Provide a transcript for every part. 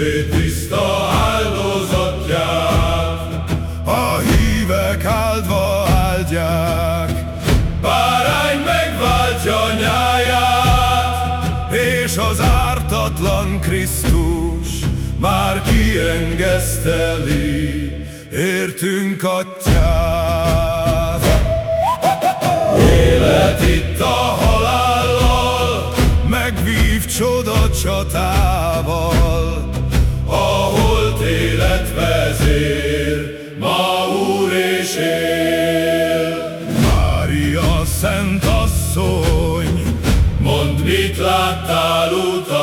Jézusfé tiszta áldozatját, a hívek áldva áldják. Bárány megváltja nyáját, és az ártatlan Krisztus már kiengeszteli, értünk atyát. Élet itt a halállal, megvív csoda csatával. És él. Mária szent asszony, mondd, mit láttál utadon.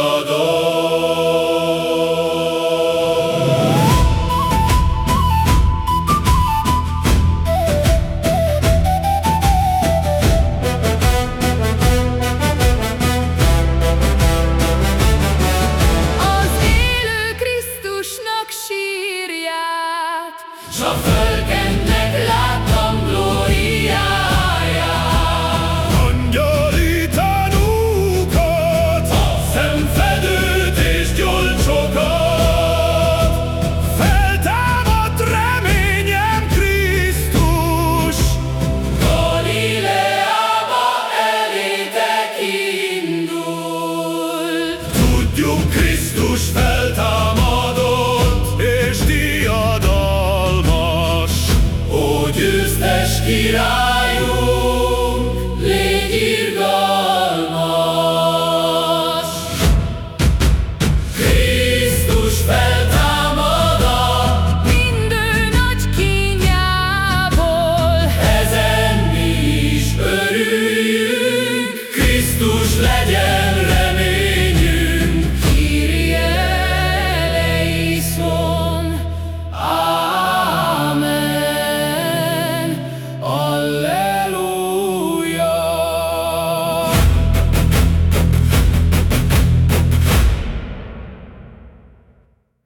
Köztes királyunk, légy irgalmas! Krisztus feltámad a mindő nagy kínjából, ezen mi is örüljünk, Krisztus legyen!